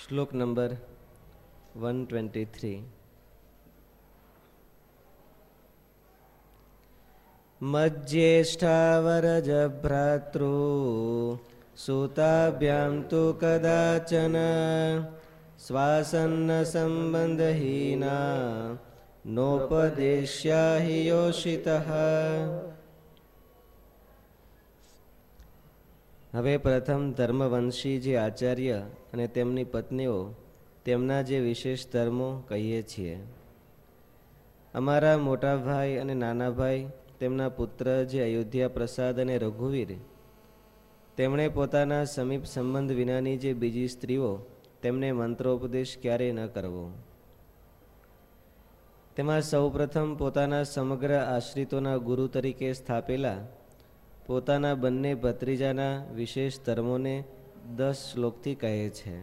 શ્લોક number one twenty three મજ્યેષ્ઠાવરજભ્રાતૃ सुताभ्यां तु શ્વાસન્ન સંબંધહીના નોપદેશ્યા હિ યોષિત હવે પ્રથમ ધર્મવંશી જે આચાર્ય અને તેમની પત્નીઓ તેમના જે વિશેષ ધર્મો કહીએ છીએ. અમારા મોટા ભાઈ અને નાના ભાઈ, તેમના પુત્ર જે અયોધ્યા પ્રસાદ અને રઘુવીર, તેમણે પોતાના સમીપ સંબંધ વિનાની જે બીજી સ્ત્રીઓ, તેમને મંત્રોપદેશ ક્યારેય ન કરવો. તેમાં સૌપ્રથમ પોતાના સમગ્ર આશ્રિતોના ગુરુ તરીકે સ્થાપેલા પોતાના બંને ભત્રીજાના વિશેષ ધર્મોને દસ શ્લોકથી કહે છે,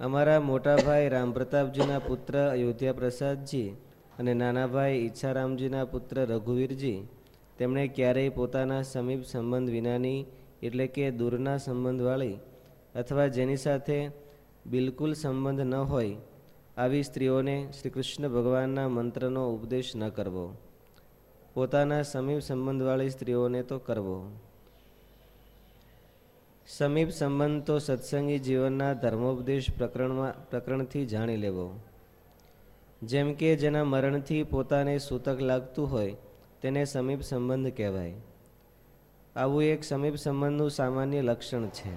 અમારા મોટા ભાઈ રામપ્રતાપજીના પુત્ર અયોધ્યા પ્રસાદજી અને નાના ભાઈ ઈચ્છારામજીના પુત્ર રઘુવીરજી, તેમણે ક્યારેય પોતાના સમીપ સંબંધ વિનાની, એટલે કે દૂરના સંબંધવાળી અથવા જેની સાથે બિલકુલ સંબંધ ન હોય, આવી સ્ત્રીઓને શ્રી કૃષ્ણ ભગવાનના મંત્રનો ઉપદેશ ન કરવો. પોતાના સમીપ સંબંધવાળી સ્ત્રીઓને તો કરવો. સમીપ સંબંધ તો સત્સંગી જીવનના ધર્મોપદેશ પ્રકરણમાં પ્રકરણથી જાણી લેવો. જેમ કે જેના મરણથી પોતાને સૂતક લાગતું હોય, તેને સમીપ સંબંધ કહેવાય. આવું એક સમીપ સંબંધનું સામાન્ય લક્ષણ છે.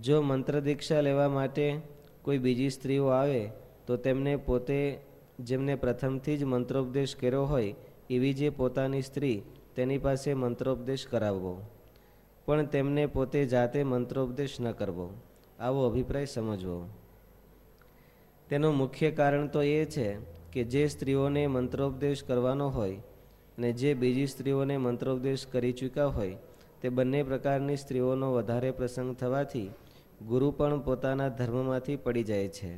જો મંત્ર દીક્ષા લેવા માટે કોઈ બીજી સ્ત્રીઓ આવે, તો તેમને પોતે જેમને પ્રથમથી જ મંત્રોપદેશ કર્યો હોય, એવી જે પોતાની સ્ત્રી, તેની પાસે મંત્રોપદેશ કરાવવો. પણ તેમને પોતે જાતે મંત્રોપદેશ ન કરવો. આવો અભિપ્રાય સમજવો. તેનું મુખ્ય કારણ તો એ છે કે જે સ્ત્રીઓને મંત્રોપદેશ કરવાનો હોય અને જે બીજી સ્ત્રીઓને મંત્રોપદેશ કરી ચૂક્યા હોય, તે બંને પ્રકારની સ્ત્રીઓનો વધારે પ્રસંગ થવાથી ગુરુ પણ પોતાના ધર્મમાંથી પડી જાય છે.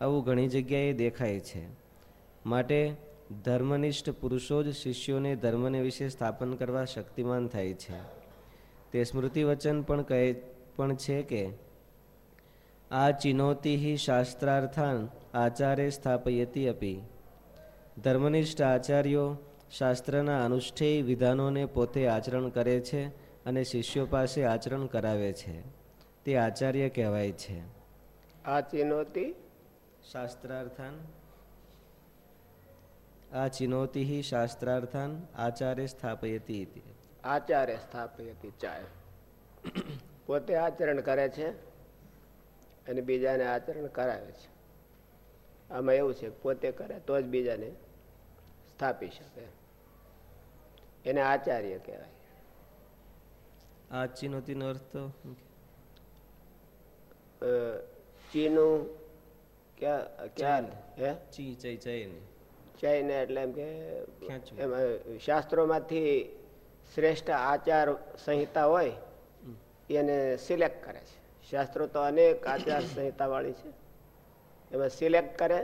આવું ઘણી જગ્યાએ દેખાય છે. માટે ધર્મનિષ્ઠ પુરુષો જ શિષ્યોને ધર્મને વિશે સ્થાપન કરવા શક્તિમાન થાય છે. તે સ્મૃતિ વચન પણ કહે પણ છે કે આ ચિનોતી શાસ્ત્રાર્થાન આચાર્ય સ્થાપયતી અપી. ધર્મનિષ્ઠ આચાર્યો શાસ્ત્રના અનુષ્ઠેય વિધાનોને પોતે આચરણ કરે છે અને શિષ્યો પાસે આચરણ કરાવે છે. તે આચાર્ય કહેવાય છે. આ ચિનોતી? શાસ્ત્રાર્થાન? આ ચિનોતી શાસ્ત્રાર્થાન આચાર્ય સ્થાપયતી. આચાર્ય સ્થાપયતી ચાય. પોતે આચરણ કરે છે અને બીજાને આચરણ કરાવે છે. આમાં એવું છે પોતે કરે તો જ બીજાને સ્થાપી શકે. એને આચાર્ય કહેવાય. આ ચિનોતીનો અર્થ તો શું ચીનું ક્યાં ક્યાં હે? ચી ચઈ ચઈ ને એટલે એમ કે શાસ્ત્રોમાંથી શ્રેષ્ઠ આચાર સંહિતા હોય, એને સિલેક્ટ કરે છે. શાસ્ત્રો તો અનેક આચાર સંહિતા વાળી છે. એમાં સિલેક્ટ કરે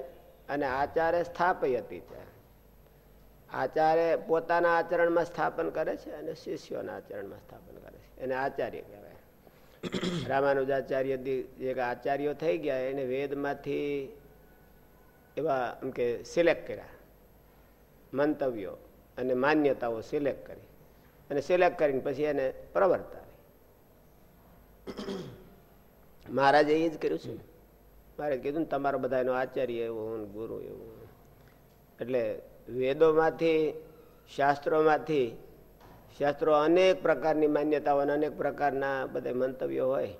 અને આચારે સ્થાપી હતી છે આચાર્ય પોતાના આચરણમાં સ્થાપન કરે છે અને શિષ્યોના આચરણમાં સ્થાપન કરે છે. એને આચાર્ય કહેવાય. રામાનુજાચાર્ય જે આચાર્યો થઈ ગયા, એને વેદમાંથી એવા એમ કે સિલેક્ટ કર્યા. મંતવ્યો અને માન્યતાઓ સિલેક્ટ કરી. અને સિલેક્ટ કરીને પછી એને પ્રવર્તાવી. મહારાજે એ જ કર્યું છે મારે કીધું ને, તમારો બધાનો આચાર્ય એવો હું ગુરુ એવો એટલે વેદોમાંથી, શાસ્ત્રોમાંથી, શાસ્ત્રો અનેક પ્રકારની માન્યતાઓ અને અનેક પ્રકારના બધા મંતવ્યો હોય,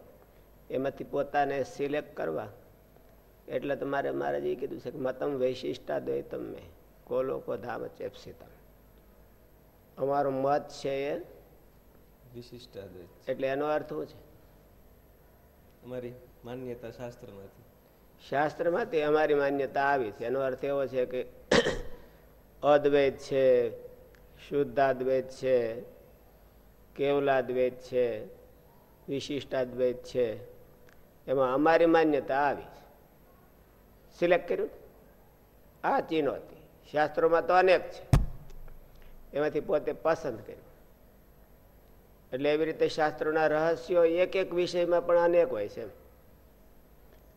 એમાંથી પોતાને સિલેક્ટ કરવા. એટલે તમારે મહારાજે એ કીધું છે કે મતમ વૈશિષ્ટા દ્વૈતમ મેં કો લોકો ધામ ચેપસિતમ. અમારો મત છે એ વિશિષ્ટ એટલે એનો અર્થ શું છે? અમારી માન્યતા શાસ્ત્રમાંથી. શાસ્ત્રમાંથી અમારી માન્યતા આવી છે. એનો અર્થ એવો છે કે અદ્વૈત છે શુદ્ધાદ્વૈત છે કેવલાદ્વૈત છે વિશિષ્ટાદ્વૈત છે એમાં અમારી માન્યતા આવી છે. સિલેક્ટ કર્યું? આ ચીનો હતી. શાસ્ત્રોમાં તો અનેક છે. એમાંથી પોતે પસંદ કર્યું. એટલે એવી રીતે શાસ્ત્રોના રહસ્યો એક એક વિષયમાં પણ અનેક હોય છે એમ.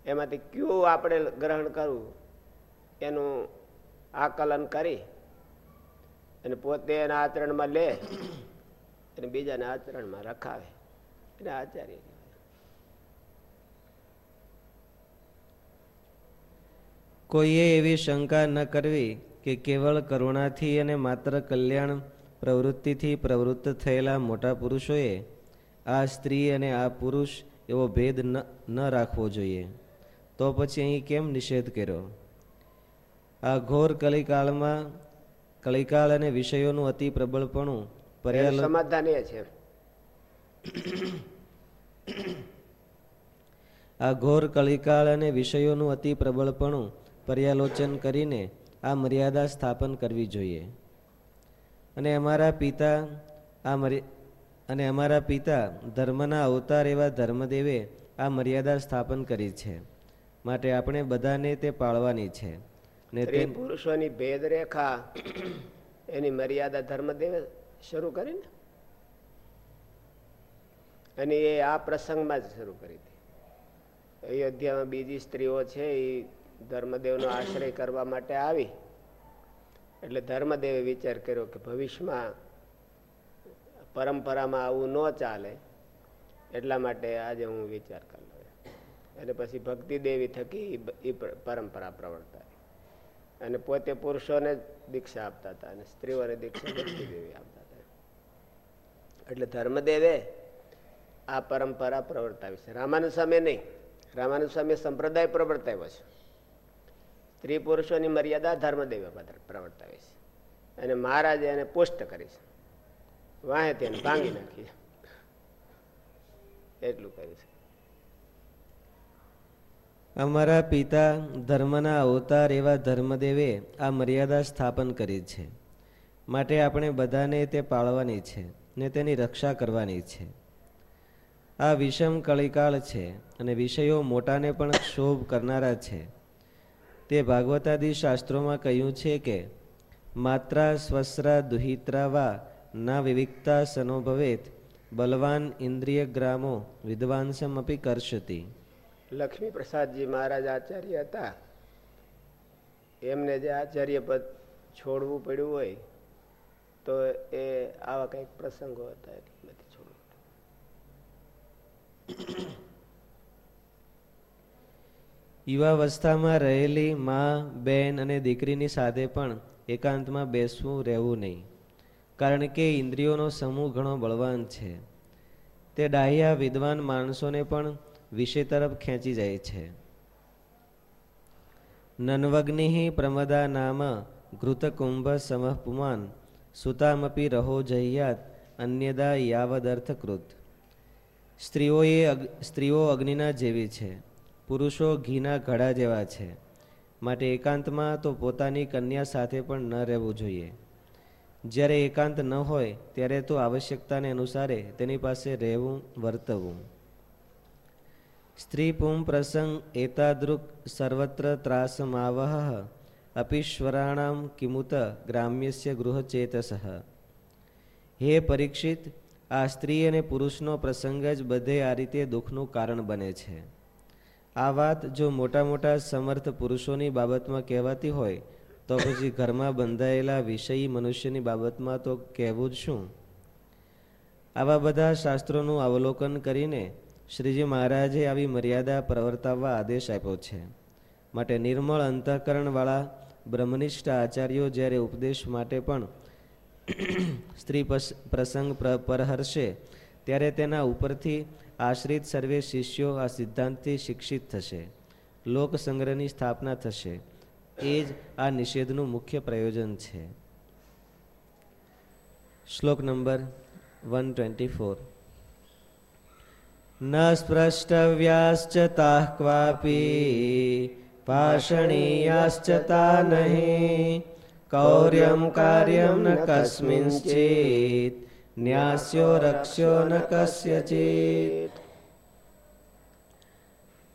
એમાંથી કયું આપણે ગ્રહણ કરવું, એનું આકલન કરી અને પોતે એના આચરણમાં લે અને બીજાને આચરણમાં રખાવે. એને આચાર્ય કોઈએ એવી શંકા ન કરવી કે કેવળ કરુણાથી અને માત્ર કલ્યાણ પ્રવૃત્તિથી પ્રવૃત્ત થયેલા મોટા પુરુષોએ આ સ્ત્રી અને આ પુરુષ એવો ભેદ ન રાખવો જોઈએ. તો પછી અહીં કેમ નિષેધ કર્યો? આ ઘોર કલિકાળમાં કલિકાળ અને વિષયોનું અતિ પ્રબળપણું પર્યાલ સમાધાન એ છે. આ ઘોર કલિકાળ અને વિષયોનું અતિ પ્રબળપણું પર્યાલોચન કરીને આ મર્યાદા સ્થાપન કરવી જોઈએ. અને અમારા પિતા આ અને અમારા પિતા ધર્મના અવતાર એવા ધર્મદેવે આ મર્યાદા સ્થાપન કરી છે. માટે આપણે બધાને તે પાળવાની છે. પુરુષોની ભેદ રેખા એની મર્યાદા ધર્મદેવે શરૂ કરી ને? અને એ આ પ્રસંગમાં જ શરૂ કરી હતી. અયોધ્યામાં બીજી સ્ત્રીઓ છે, એ ધર્મદેવનો આશ્રય કરવા માટે આવી. એટલે ધર્મદેવે વિચાર કર્યો કે ભવિષ્યમાં પરંપરામાં આવું ન ચાલે, એટલા માટે આજે હું વિચાર કરી લઉં પછી ભક્તિ દેવી થકી એ પરંપરા પ્રવર્તા અને પોતે પુરુષોને દીક્ષા આપતા હતા અને સ્ત્રીઓને દીક્ષા ભક્તિ દેવી આપતા હતા. એટલે ધર્મદેવે આ પરંપરા પ્રવર્તાવી છે. રામાનુ સ્વામી નહીં. રામાનુ સ્વામી સંપ્રદાય પ્રવર્તાવ્યો છે. સ્ત્રી પુરુષોની મર્યાદા ધર્મદેવે પ્રવર્તાવે છે. અને મહારાજે એને પુષ્ટ કરી છે. વાહે તેને ભાંગી નાખી એટલું કર્યું છે. અમારા પિતા ધર્મના અવતાર એવા ધર્મદેવે આ મર્યાદા સ્થાપન કરી છે. માટે આપણે બધાને તે પાળવાની છે ને તેની રક્ષા કરવાની છે. આ વિષમ કળિકાળ છે અને વિષયો મોટાને પણ ક્ષોભ કરનારા છે. તે ભાગવતાદી શાસ્ત્રોમાં કહ્યું છે કે, માત્રા સ્વસ્રા દુહિત્રા વા ના વિવિકતા સનોભવેત બલવાન ઇન્દ્રિય ગ્રામો વિદ્વાંસમ અપી કરશતી લક્ષ્મી પ્રસાદજી મહારાજ આચાર્ય હતા. એમને જે આચાર્ય પદ છોડવું પડ્યું હોય, તો એ આવા કંઈક પ્રસંગો હતા નથી છોડવું યુવાવસ્થામાં રહેલી મા, બેન અને દીકરીની સાથે પણ એકાંતમાં બેસવું રહેવું નહીં. કારણ કે ઇન્દ્રિયોનો સમૂહ ઘણો બળવાન છે. તે ડાહ્યા વિદ્વાન માણસોને પણ વિષય તરફ ખેંચી જાય છે. નનવગ્નિ પ્રમદા નામ ઘૃતકુંભ સમઃ સુતામપી રહો જહ્યાત અન્યદા યાવદર્થકૃત. સ્ત્રીઓએ સ્ત્રીઓ અગ્નિના જેવી છે. પુરુષો ઘીના ઘડા જેવા છે. માટે એકાંતમાં તો પોતાની કન્યા સાથે પણ ન રહેવું જોઈએ. જ્યારે એકાંત ન હોય, ત્યારે તો આવશ્યકતાને અનુસારે તેની પાસે રહેવું, વર્તવું. સ્ત્રી પું પ્રસંગ એતાદૃક સર્વત્ર ત્રાસમાવહ અપીશ્વરાણામ કિમુત ગ્રામ્યસ્ય ગૃહચેતસ. હે પરીક્ષિત, આ સ્ત્રી અને પુરુષનો પ્રસંગ જ બધે આ રીતે દુઃખનું કારણ બને છે. આ વાત જો મોટા મોટા સમર્થ પુરુષોની બાબતમાં કહેવાતી હોય, તો પછી ઘરમાં બંધાયેલા વિષયી મનુષ્યની બાબતમાં તો કહેવું જ શું? આવા બધા શાસ્ત્રોનું અવલોકન કરીને શ્રીજી મહારાજે આવી મર્યાદા પ્રવર્તાવવા આદેશ આપ્યો છે. માટે નિર્મળ અંતઃકરણવાળા બ્રહ્મનિષ્ઠ આચાર્યો જ્યારે ઉપદેશ માટે પણ સ્ત્રી પ્રસંગ પરહર્ષે ત્યારે તેના ઉપરથી આશ્રિત સર્વે શિષ્યો આ સિદ્ધાંતથી શિક્ષિત થશે. લોક સ્થાપના થશે. એ જ આ નિષેધનું મુખ્ય પ્રયોજન છે. શ્લોક નંબર વન ટ્વેન્ટી ફોર. ન સ્પૃષ્ટવ્યાશ્ચ તાઃ ક્વાપી, પાષણીયાશ્ચ તા નહીં, કૌર્યમ કાર્યમ ન કસ્મિંશ્ચિત ન્યાસ્યો રક્ષ્યો ન કસ્યચિત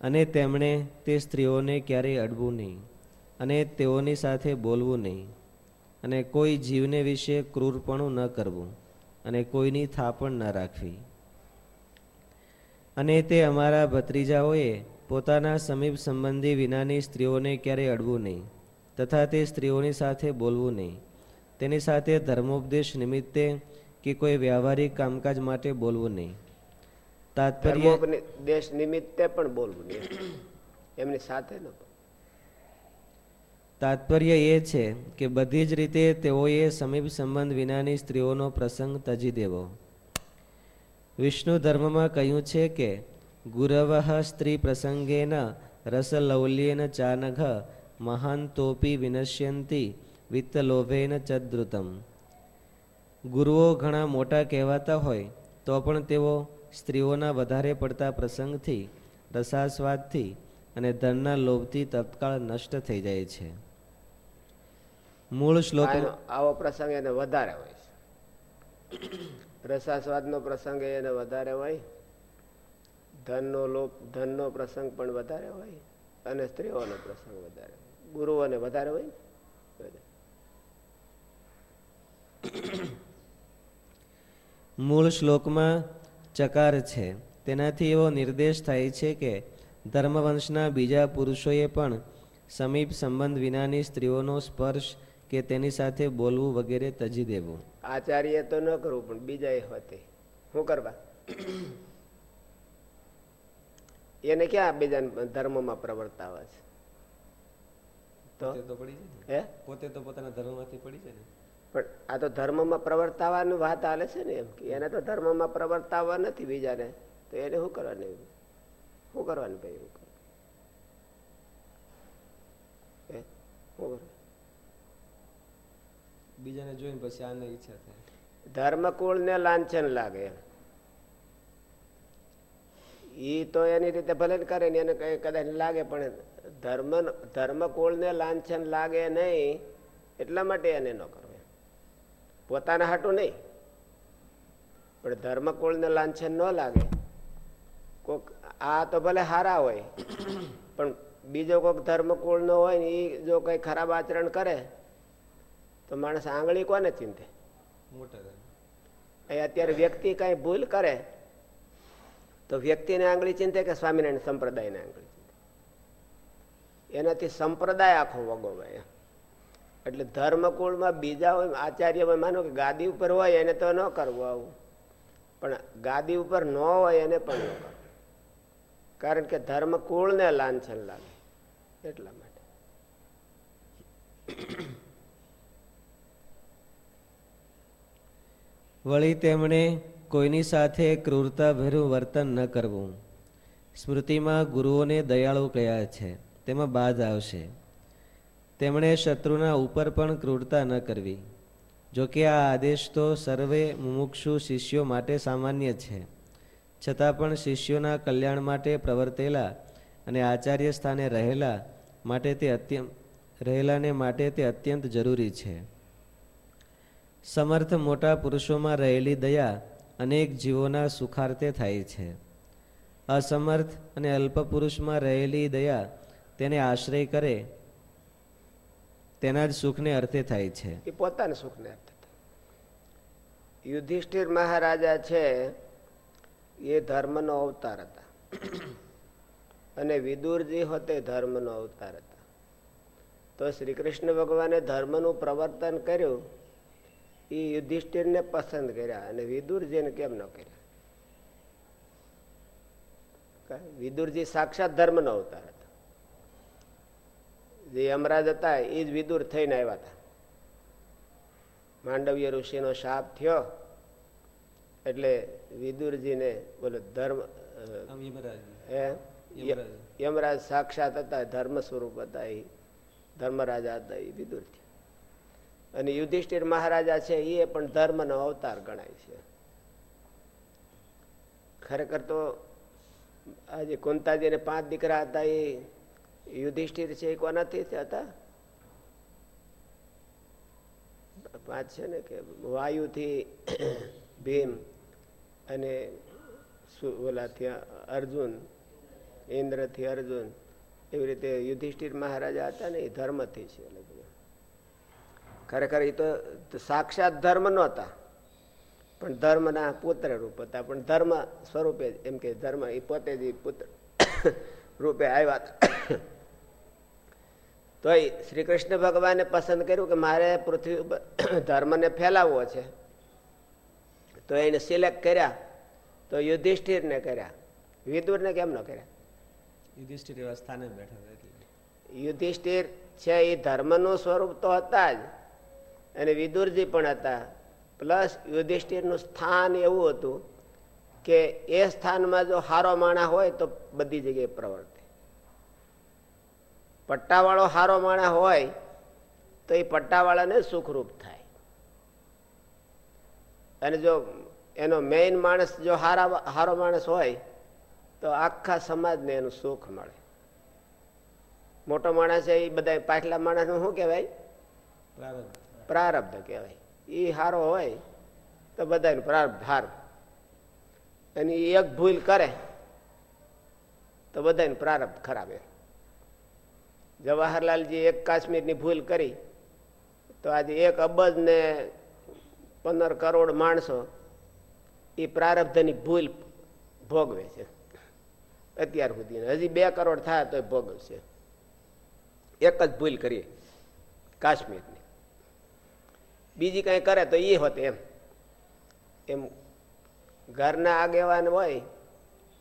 અને તેમણે તે સ્ત્રીઓને ક્યારેય અડવું નહીં અને તેઓની સાથે બોલવું નહીં અને કોઈ જીવને વિશે ક્રૂરપણું ન કરવું અને કોઈની થાપણ ન રાખવી. અને તે અમારા ભત્રીજાઓએ પોતાના સમીપ સંબંધી વિનાની સ્ત્રીઓને ક્યારેય અડવું નહીં તથા તે સ્ત્રીઓની સાથે બોલવું નહીં. તેની સાથે ધર્મોપદેશ નિમિત્તે કે કોઈ વ્યવહારિક કામકાજ માટે બોલવું નહીં. તાત્પર્ય દેશ નિમિત્તે પણ બોલવું નહીં. એમની સાથે ન તાત્પર્ય એ છે કે બધી જ રીતે તેઓએ સમીપ સંબંધ વિનાની સ્ત્રીઓનો પ્રસંગ તજી દેવો. વિષ્ણુ ધર્મમાં કહ્યું છે કે ગુરવ સ્ત્રી પ્રસંગેન રસલૌલ્યેન ચાનઘ મહાન તોપી વિનશ્યંતી વિત્તલોભેન ચદ્રુતમ. ગુરુઓ ઘણા મોટા કહેવાતા હોય, તો પણ તેઓ સ્ત્રીઓના વધારે પડતા પ્રસંગથી, રસાસ્વાદથી અને ધનના લોભથી તત્કાળ નષ્ટ થઈ જાય છે. મૂળ શ્લોક આવો પ્રસંગ એને વધારે હોય રસાસ્વાદનો પ્રસંગ એને વધારે હોય, ધનનો લોભ ધનનો પ્રસંગ પણ વધારે હોય અને સ્ત્રીઓનો પ્રસંગ વધારે ગુરુઓને વધારે હોય મૂળ શ્લોકમાં ચકાર છે. તેનાથી એવો નિર્દેશ થાય છે કે ધર્મવંશના બીજા પુરુષોએ પણ સમીપ સંબંધ વિનાની સ્ત્રીઓનો સ્પર્શ કે તેની સાથે બોલવું વગેરે તજી દેવું. આચાર્ય તો ન કરવું પણ બીજા એ હોતે. શું કરવા? એને ક્યાં બીજા ધર્મમાં પ્રવર્તાવે છે? પડી જાય પોતે તો પોતાના ધર્મમાંથી પડી જાય ને? પણ આ તો ધર્મમાં પ્રવર્તાવાની વાત હાલે છે ને એમ કે એને તો ધર્મમાં પ્રવર્તાવવા નથી બીજાને. તો એને શું કરવાનું શું કરવાનું ભાઈ એવું બીજાને જોઈને પછી આને ઈચ્છા થાય. ધર્મકુળ ને લાંછન લાગે ઈ તો એની રીતે ભલે કરે ને એને કઈ કદાચ લાગે પણ ધર્મ ધર્મકુળ ને લાંછન લાગે નહીં એટલા માટે એને ન કરો. પોતાના હાટું નહીં. પણ ધર્મકુળને લાંછન ન લાગે. કોક આ તો ભલે હારા હોય પણ બીજો કોઈક ધર્મકુળ નો હોય ને એ જો કઈ ખરાબ આચરણ કરે તો માણસ આંગળી કોને ચિંતે અત્યારે વ્યક્તિ કઈ ભૂલ કરે તો વ્યક્તિને આંગળી ચિંતે કે સ્વામિનારાયણ સંપ્રદાયને આંગળી ચિંતે એનાથી સંપ્રદાય આખો વગોવાય એટલે ધર્મકુળમાં બીજા હોય, આચાર્ય માનો કે ગાદી ઉપર હોય, એને તો ન કરવું આવું. પણ ગાદી ઉપર ન હોય, એને પણ ન કરવું. કારણ કે ધર્મકુળને લાંછન લાગે, એટલા માટે. વળી તેમણે કોઈની સાથે ક્રૂરતા ભર્યું વર્તન ન કરવું. સ્મૃતિમાં ગુરુઓને દયાળુ કયા છે, તેમાં બાદ આવશે. તેમણે શત્રુના ઉપર પણ ક્રૂરતા ન કરવી. જોકે આ આદેશ તો સર્વે મુમુક્ષુ શિષ્યો માટે સામાન્ય છે. છતાં પણ શિષ્યોના કલ્યાણ માટે પ્રવર્તેલા અને આચાર્ય સ્થાને રહેલા માટે તે અત્યંત રહેલાને માટે તે અત્યંત જરૂરી છે. સમર્થ મોટા પુરુષોમાં રહેલી દયા અનેક જીવોના સુખાર્થે થાય છે. અસમર્થ અને અલ્પ પુરુષમાં રહેલી દયા તેને આશ્રય કરે તેના જ સુખને અર્થે થાય છે. એ પોતાના સુખને અર્થે યુધિષ્ઠિર મહારાજા છે, એ ધર્મનો અવતાર હતા. અને વિદુરજી હોતે ધર્મનો અવતાર હતા. તો શ્રી કૃષ્ણ ભગવાને ધર્મનું પ્રવર્તન કર્યું. એ યુધિષ્ઠિરને પસંદ કર્યા અને વિદુરજીને કેમ ન કર્યા? વિદુરજી સાક્ષાત ધર્મનો અવતાર હતા. જે યમરાજ હતા એ જ વિદુર થઈને આવ્યા હતા. માંડવ્ય ઋષિનો શાપ થયો એટલે વિદુરજીને બોલો ધર્મ યમરાજ. સાક્ષાત હતા ધર્મ સ્વરૂપ હતા એ ધર્મરાજા હતા એ વિદુર થયા. અને યુધિષ્ઠિર મહારાજા છે એ પણ ધર્મનો અવતાર ગણાય છે. ખરેખર તો આજે કુંતાજી પાંચ દીકરા હતા એ યુધિષ્ઠિર છે કોનાથી હતા. પાંચ છે ને કે વાયુથી ભીમ અને ઓલાથી અર્જુન, ઇન્દ્રથી અર્જુન, એવી રીતે યુધિષ્ઠિર મહારાજા હતા ને, એ ધર્મથી છે ખરેખર એ તો સાક્ષાત ધર્મ નહોતા, પણ ધર્મના પુત્ર રૂપ હતા. પણ ધર્મ સ્વરૂપે એમ કે ધર્મ એ પોતે જ પુત્ર રૂપે આવ્યા હતા. તોય શ્રી કૃષ્ણ ભગવાને પસંદ કર્યું કે મારે પૃથ્વી ઉપર ધર્મને ફેલાવવો છે. તો એને સિલેક્ટ કર્યા. તો યુધિષ્ઠિરને કર્યા. વિદુરને કેમ ન કર્યા? યુધિષ્ઠિર એવા સ્થાને બેઠા યુધિષ્ઠિર છે એ ધર્મનું સ્વરૂપ તો હતા જ. અને વિદુરજી પણ હતા. પ્લસ યુધિષ્ઠિરનું સ્થાન એવું હતું કે એ સ્થાનમાં જો હારો માણા હોય તો બધી જગ્યાએ પ્રવર્તે. પટ્ટાવાળો હારો માણા હોય તો એ પટ્ટાવાળાને સુખરૂપ થાય. અને જો એનો મેઇન માણસ જો હારા હારો માણસ હોય તો આખા સમાજને એનું સુખ મળે. મોટો માણસ છે એ બધા પાછલા માણસનું શું કહેવાય? પ્રારબ્ધ. કહેવાય. એ હારો હોય તો બધાનું પ્રારબ્ધ હારું. અને એક ભૂલ કરે તો બધાને પ્રારબ્ધ ખરાબ એમ. જવાહરલાલજી એક કાશ્મીરની ભૂલ કરી. તો આજે એક અબજ ને પંદર કરોડ માણસો એ પ્રારબ્ધની ભૂલ ભોગવે છે. અત્યાર સુધી હજી બે કરોડ થાય તો ભોગવશે. એક જ ભૂલ કરીએ કાશ્મીરની. બીજી કઈ કરે તો એ હોત એમ. એમ ઘરના આગેવાન હોય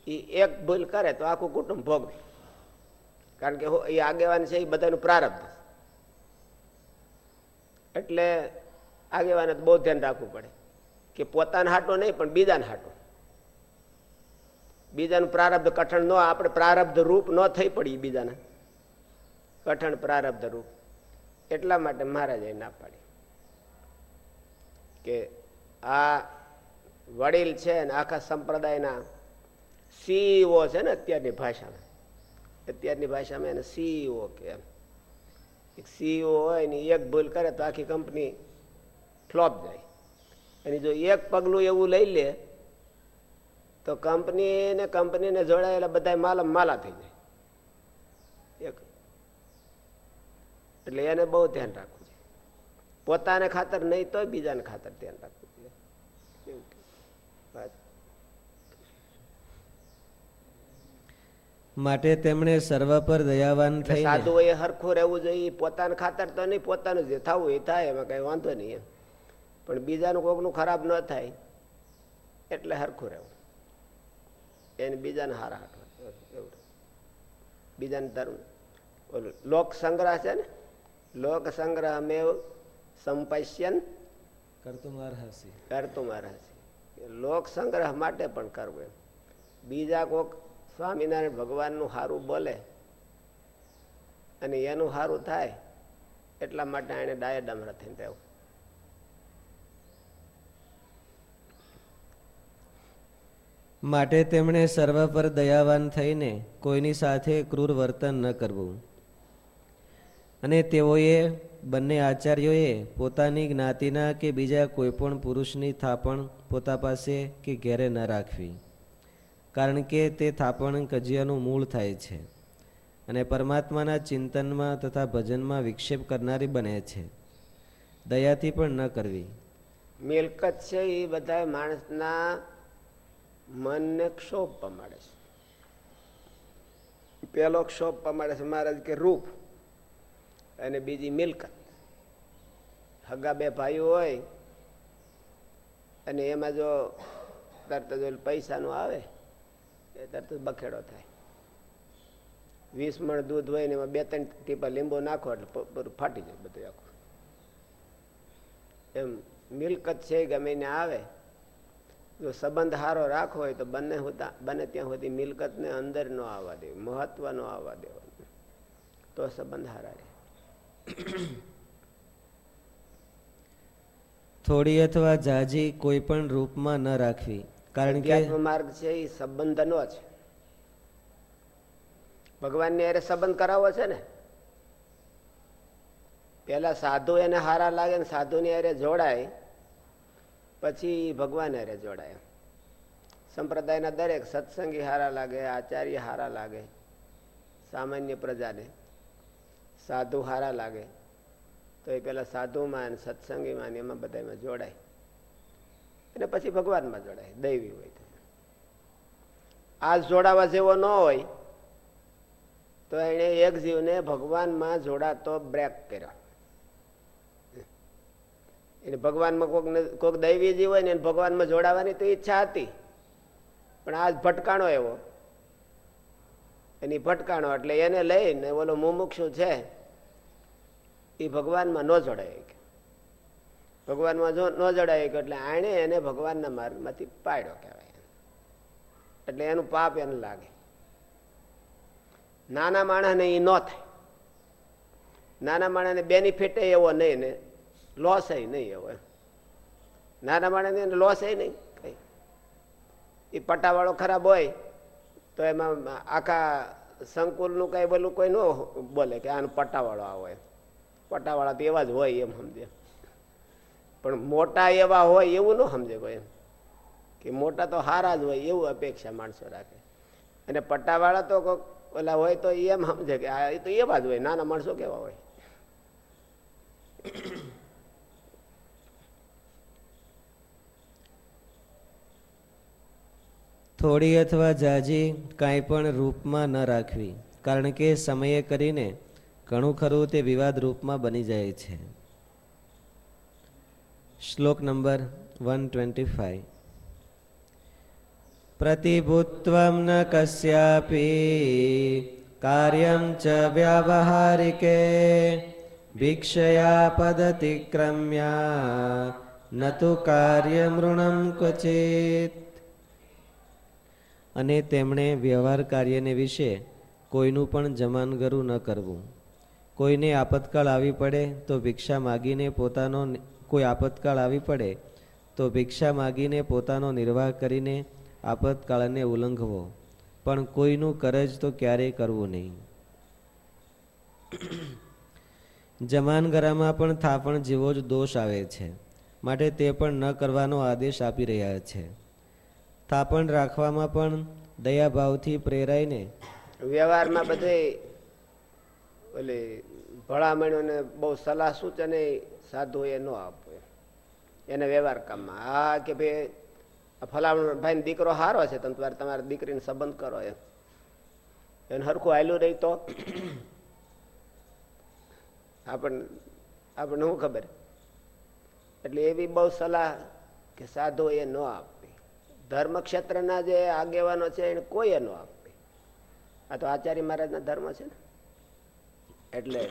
એ એક ભૂલ કરે તો આખું કુટુંબ ભોગવે. કારણ કે એ આગેવાન છે, એ બધાનું પ્રારબ્ધ એટલે આગેવાને બહુ ધ્યાન રાખવું પડે કે પોતાના હાટો નહીં, પણ બીજાને હાટો. બીજાનું પ્રારબ્ધ કઠણ ન આપણે પ્રારબ્ધ રૂપ ન થઈ પડી બીજાને. કઠણ પ્રારબ્ધ રૂપ. એટલા માટે મહારાજે ના પાડી કે આ વડીલ છે ને આખા સંપ્રદાયના સીઓ છે ને અત્યારની ભાષામાં અત્યારની ભાષામાં એને સીઈઓ કે એક સીઈઓ હોય ને એક ભૂલ કરે તો આખી કંપની ફ્લોપ જાય. અને જો એક પગલું એવું લઈ લે, તો કંપની ને કંપનીને જોડાયેલા બધા માલમ માલા થઈ જાય. એક. એટલે એને બહુ ધ્યાન રાખવું છે પોતાને ખાતર નહીં તો બીજાને ખાતર ધ્યાન રાખવું જોઈએ એવું કે. વાત. માટે તેમણે સર્વ પર દયાવાન થઈ સાધુ એ હરખું રહેવું જોઈએ પોતાના ખાતર તો નહીં પોતાનું જે થવું એ થાય એમાં કઈ વાંધો નહીં પણ બીજાનું કોકનું ખરાબ ન થાય એટલે હરખું રહેવું. એને બીજાને હારા હાટવા એવું. બીજાને ધર્મ. લોક સંગ્રહ છે ને લોક સંગ્રહ મેં સંપશ્યન કરતું મારા લોક સંગ્રહ માટે પણ કરવું એમ. બીજા કોક સ્વામિનારાયણ ભગવાનનું સારું બોલે અને એનું સારું થાય એટલા માટે એને ડાયડામરા થઈને રહેવું. માટે તેમણે સર્વ પર દયાવાન થઈને કોઈની સાથે ક્રૂર વર્તન ન કરવું. અને તેઓએ, બંને આચાર્યોએ પોતાની જ્ઞાતિના કે બીજા કોઈપણ પુરુષની થાપણ પોતા પાસે કે ઘેરે ન રાખવી. કારણ કે તે થાપણ કજિયાનું મૂળ થાય છે અને પરમાત્માના ચિંતનમાં તથા ભજનમાં વિક્ષેપ કરનારી બને છે. દયાથી પણ ન કરવી. મિલકત છે એ બધા માણસના મનને ક્ષોભ પમાડે છે. પેલો ક્ષોભ પમાડે છે મહારાજ કે રૂપ અને બીજી મિલકત. હગા બે ભાઈઓ હોય અને એમાં જો તરત જો પૈસાનું આવે તરત જ બખેડો થાય. વીસ મણ દૂધ હોય ને એમાં બે ત્રણ ટીપા લીંબુ નાખો એટલે ફાટી જાય બધું આખું. એમ મિલકત છે ગમે એને આવે, જો સંબંધ સારો રાખવો હોય તો બંને બને ત્યાં સુધી મિલકતને અંદર ન આવવા દેવી મહત્વ ન આવવા દેવાનું તો સંબંધ હારા રહે. થોડી અથવા જાજી કોઈ પણ રૂપમાં ન રાખવી. કારણ કે માર્ગ છે એ સંબંધનો છે. ભગવાનને અરે સંબંધ કરાવવો છે ને? પેલા સાધુ એને હારા લાગે ને સાધુની અરે જોડાય, પછી ભગવાન અરે જોડાય. સંપ્રદાયના દરેક સત્સંગી હારા લાગે, આચાર્ય હારા લાગે, સામાન્ય પ્રજાને. સાધુ હારા લાગે, તો એ પેલા સાધુમાં સત્સંગીમાં ને એમાં બધામાં જોડાય. અને પછી ભગવાનમાં જોડાય, દૈવી હોય આ જોડાવા જેવો ન હોય, તો એને એક જીવને ભગવાનમાં જોડાતો બ્રેક કર્યો. એને ભગવાનમાં કોક કોક દૈવી જીવ હોય ને ભગવાનમાં જોડાવાની તો ઈચ્છા હતી. પણ આજ ભટકાણો એવો. એની ભટકાણો એટલે એને લઈને ઓલો મુમુક્ષુ છે, એ ભગવાનમાં ન જોડાય ભગવાનમાં જો ન જડાય એટલે આણે એને ભગવાનના માર્ગમાંથી પાડ્યો કહેવાય. એટલે એનું પાપ એને લાગે. નાના માણસને એ ન થાય. નાના માણસને બેનિફિટ એવો નહીં ને લોસ નહીં એવો નાના માણસને લોસ નહીં કઈ. એ પટ્ટાવાળો ખરાબ હોય, તો એમાં આખા સંકુલનું કઈ બોલું કોઈ ન બોલે કે આનો પટ્ટાવાળો આવો એમ. પટ્ટાવાળા તો એવા જ હોય એમ સમજે પણ મોટા એવા હોય એવું ન સમજે કોઈ કે મોટા તો હારા જ હોય એવું અપેક્ષા માણસો રાખે. અને પટ્ટાવાળા તો ઓલા હોય તો એમ સમજે કે આ તો એવા જ હોય, નાના માણસો કેવા હોય. થોડી અથવા જાજી કાંઈ પણ રૂપમાં ન રાખવી, કારણ કે સમયે કરીને ઘણું ખરું તે વિવાદ રૂપમાં બની જાય છે. શ્લોક નંબર વન ટ્વેન્ટી ફાઈવ પ્રતિભૂત્વમ ન કસ્યાપી કાર્યમ ચ વ્યાવહારિકે ભિક્ષયા પદતિક્રમ્યા ન તો કાર્ય મૃણમ ક્વચિત અને તેમણે વ્યવહાર કાર્યને વિશે કોઈનું પણ જમાનગરું ન કરવું. કોઈને આપતકાળ આવી પડે તો ભિક્ષા માગીને પોતાનો કોઈ આપતકાળ આવી પડે, તો ભિક્ષા માગીને પોતાનો નિર્વાહ કરીને આપતકાળને ઉલ્લંઘવો. પણ કોઈનું કરજ તો ક્યારેય કરવું નહીં. જમાનગરામાં પણ થાપણ જેવો જ દોષ આવે છે. માટે તે પણ ન કરવાનો આદેશ આપી રહ્યા છે. થાપણ રાખવામાં પણ દયાભાવથી પ્રેરાઈને વ્યવહારમાં બધે ઓલી ભલામણીઓને બહુ સલાહ સૂચન સાધુ એ ન આપવો એને વ્યવહાર કામમાં, હા, કે ભાઈ ફલાવણ ભાઈ દીકરો હારો છે, તમે તમારે તમારા દીકરીને સંબંધ કરો એમ. એને હરખું હાલ્યું રહી તો આપણને આપણને શું ખબર? એટલે એવી બહુ સલાહ કે સાધુ એ ન આપવી. ધર્મ ક્ષેત્રના જે આગેવાનો છે, એને કોઈ ન આપવી. આ તો આચાર્ય મહારાજના ધર્મ છે ને. એટલે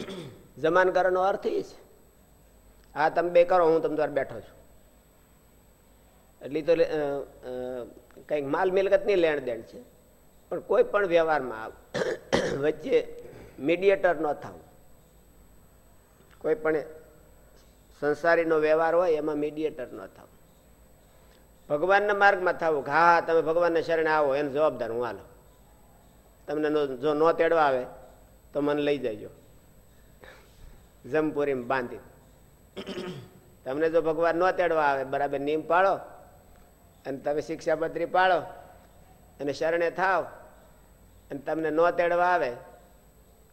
જમાનકારનો અર્થ એ છે. હા, તમે બે કરો, હું તમે દ્વારા બેઠો છું. એટલી તો કંઈક માલ મિલકતની લેણ દેણ છે. પણ કોઈ પણ વ્યવહારમાં વચ્ચે મીડિયેટર ન થવું. કોઈ પણ સંસારીનો વ્યવહાર હોય, એમાં મીડિયેટર ન થવું. ભગવાનના માર્ગમાં થવું. કે હા, તમે ભગવાનને શરણે આવો, એને જવાબદાર હું હાલો તમને જો ન તેડવા આવે, તો મને લઈ જજો. જમપુરીમાં બાંધી તમને જો ભગવાન ન તેડવા આવે, બરાબર નિયમ પાળો અને તમે શિક્ષાપત્રી પાળો અને શરણે થાવ અને તમને ન તેડવા આવે,